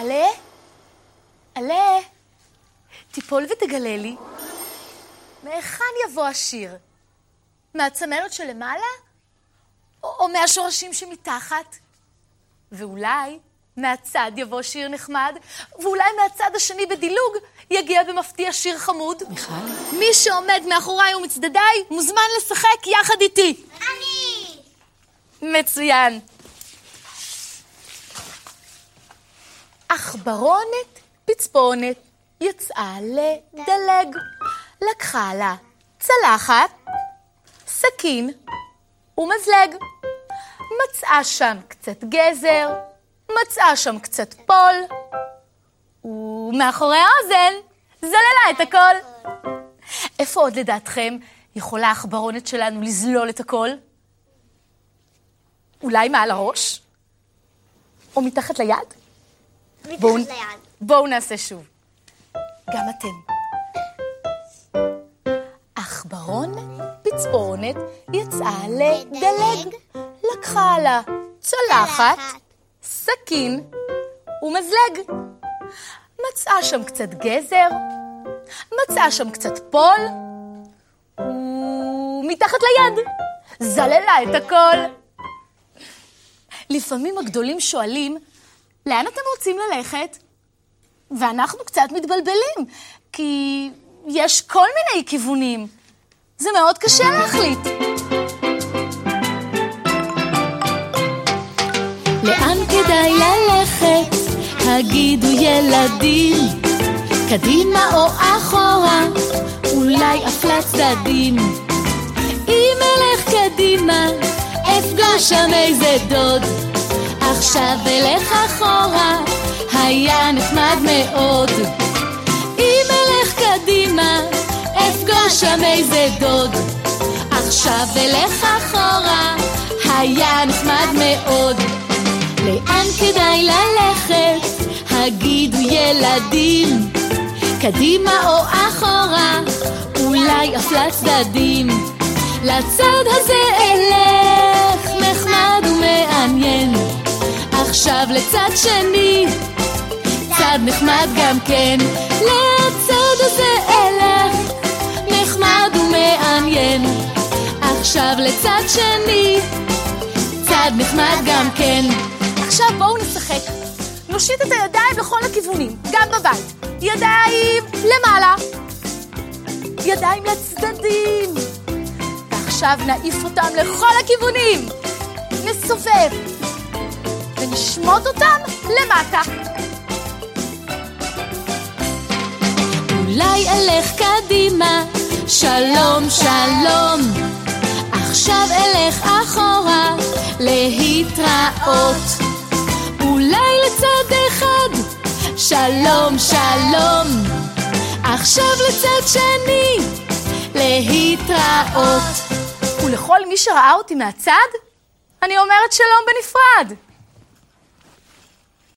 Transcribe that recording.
עלה? עלה? תיפול ותגלה לי. מהיכן יבוא השיר? מהצמרת שלמעלה? או, או מהשורשים שמתחת? ואולי מהצד יבוא שיר נחמד, ואולי מהצד השני בדילוג יגיע במפתיע שיר חמוד. מיכל? מי שעומד מאחוריי ומצדדיי מוזמן לשחק יחד איתי. אני! מצוין. עכברונת פצפונת יצאה לדלג. לקחה לה צלחת, סכין ומזלג. מצאה שם קצת גזר, מצאה שם קצת פול, ומאחורי האוזן זללה את הכל. איפה עוד לדעתכם יכולה העכברונת שלנו לזלול את הכל? אולי מעל הראש? או מתחת ליד? בואו-. בואו נעשה שוב. גם אתם. עכברון פצפונת יצאה לדלג. לקחה לה צלחת, סכין ומזלג. מצאה שם קצת גזר, מצאה שם קצת פול, ומתחת ליד זללה את הכל. לפעמים הגדולים שואלים, לאן אתם רוצים ללכת? ואנחנו קצת מתבלבלים, כי יש כל מיני כיוונים. זה מאוד קשה להחליט. לאן כדאי ללכת? הגידו ילדים. קדימה או אחורה, אולי אף לצדדים. אם אלך קדימה, אפגוש שם איזה דוד. עכשיו אלך אחורה, היה נחמד מאוד. אם אלך קדימה, אפגוש שם איזה דוד. עכשיו אלך אחורה, היה נחמד מאוד. לאן כדאי ללכת? הגידו ילדים. קדימה או אחורה, אולי אף לצדדים. לצד הזה אלך, לצד שני, צד נחמד גם כן. לצד הזה אלך, נחמד ומעניין. עכשיו לצד שני, צד נחמד גם כן. עכשיו בואו נשחק. נושיט את הידיים לכל הכיוונים, גם בבית. ידיים למעלה, ידיים לצדדים. ועכשיו נעיף אותם לכל הכיוונים. נסובב, ונשמוט אותם למטה. אולי אלך קדימה, שלום שלום. עכשיו אלך אחורה, להתראות. אולי לצד אחד, שלום שלום. עכשיו לצד שני, להתראות. ולכל מי שראה אותי מהצד, אני אומרת שלום בנפרד.